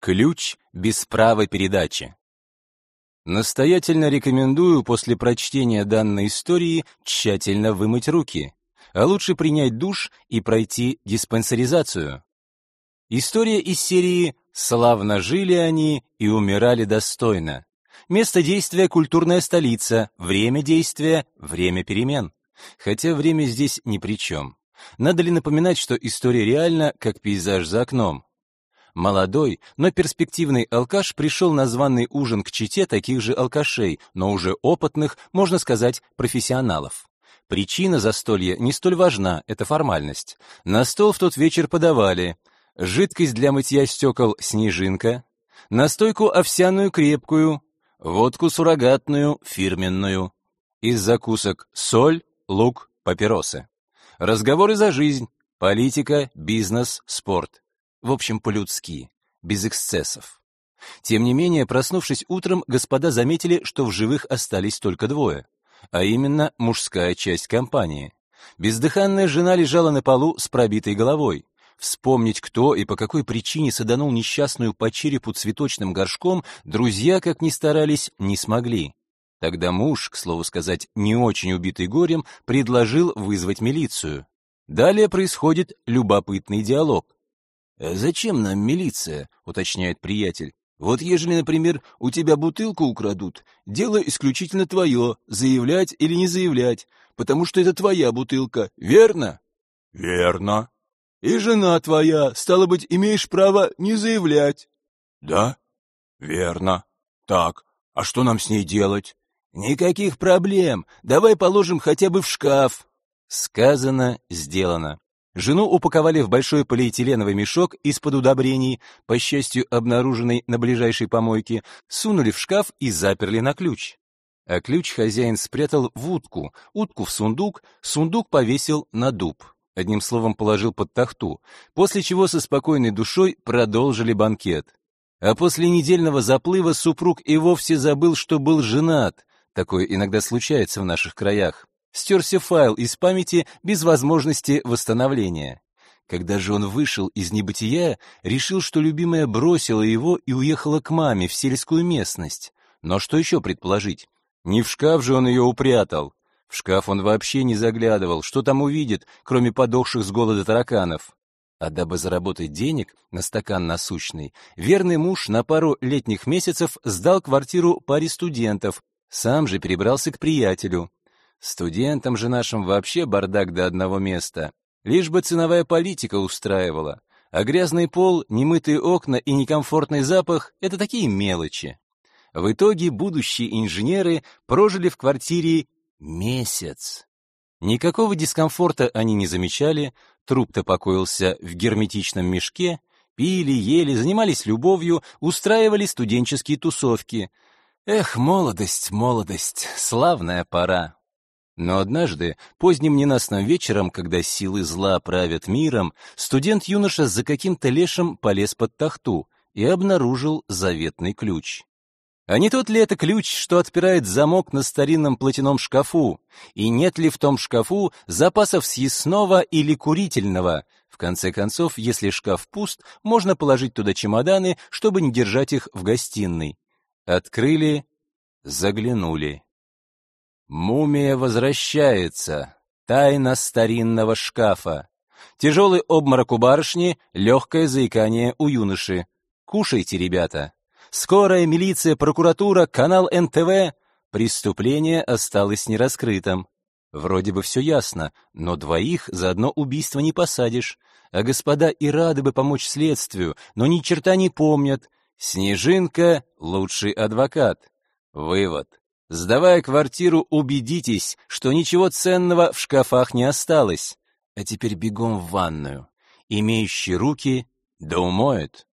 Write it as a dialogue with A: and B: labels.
A: Ключ без права передачи. Настоятельно рекомендую после прочтения данной истории тщательно вымыть руки, а лучше принять душ и пройти диспансеризацию. История из серии «Славно жили они и умирали достойно». Место действия — культурная столица, время действия — время перемен. Хотя время здесь ни при чем. Надо ли напоминать, что история реальна, как пейзаж за окном? Молодой, но перспективный алкаш пришел на званый ужин к чете таких же алкашей, но уже опытных, можно сказать, профессионалов. Причина застолья не столь важна, это формальность. На стол в тот вечер подавали жидкость для мытья стекол «Снежинка», настойку овсяную крепкую, водку суррогатную, фирменную, из закусок соль, лук, папиросы. Разговоры за жизнь, политика, бизнес, спорт. В общем, по-людски, без эксцессов. Тем не менее, проснувшись утром, господа заметили, что в живых остались только двое, а именно мужская часть компании. Бездыханная жена лежала на полу с пробитой головой. Вспомнить, кто и по какой причине саданул несчастную по черепу цветочным горшком, друзья, как ни старались, не смогли. Тогда муж, к слову сказать, не очень убитый горем, предложил вызвать милицию. Далее происходит любопытный диалог. «Э, «Зачем нам милиция?» — уточняет приятель. «Вот ежели, например, у тебя бутылку украдут, дело исключительно твое, заявлять или не заявлять, потому что это твоя бутылка, верно?»
B: Верно.
A: «И жена твоя, стало быть, имеешь право не заявлять».
B: Да? Верно. Так, а что нам с ней делать?
A: «Никаких проблем, давай положим хотя бы в шкаф». Сказано, сделано. Жену упаковали в большой полиэтиленовый мешок из-под удобрений, по счастью, обнаруженный на ближайшей помойке, сунули в шкаф и заперли на ключ. А ключ хозяин спрятал в утку, утку в сундук, сундук повесил на дуб. Одним словом, положил под тахту, после чего со спокойной душой продолжили банкет. А после недельного заплыва супруг и вовсе забыл, что был женат. Такое иногда случается в наших краях. Стерся файл из памяти без возможности восстановления. Когда же он вышел из небытия, решил, что любимая бросила его и уехала к маме в сельскую местность. Но что еще предположить? Не в шкаф же он ее упрятал. В шкаф он вообще не заглядывал, что там увидит, кроме подохших с голода тараканов. А дабы заработать денег на стакан насущный, верный муж на пару летних месяцев сдал квартиру паре студентов, сам же перебрался к приятелю. Студентам же нашим вообще бардак до одного места. Лишь бы ценовая политика устраивала. А грязный пол, немытые окна и некомфортный запах — это такие мелочи. В итоге будущие инженеры прожили в квартире месяц. Никакого дискомфорта они не замечали, труп-то покоился в герметичном мешке, пили, ели, занимались любовью, устраивали студенческие тусовки. Эх, молодость, молодость, славная пора. Но однажды, поздним ненастным вечером, когда силы зла правят миром, студент-юноша за каким-то лешим полез под тахту и обнаружил заветный ключ. А не тот ли это ключ, что отпирает замок на старинном платяном шкафу? И нет ли в том шкафу запасов съестного или курительного? В конце концов, если шкаф пуст, можно положить туда чемоданы, чтобы не держать их в гостиной. Открыли, заглянули. Мумия возвращается. Тайна старинного шкафа. Тяжелый обморок у барышни, легкое заикание у юноши. Кушайте, ребята. Скорая, милиция, прокуратура, канал НТВ. Преступление осталось нераскрытым. Вроде бы все ясно, но двоих за одно убийство не посадишь. А господа и рады бы помочь следствию, но ни черта не помнят. Снежинка — лучший адвокат. Вывод. Сдавая квартиру, убедитесь, что ничего ценного в шкафах не осталось. А теперь бегом в ванную. Имеющие руки да умоют.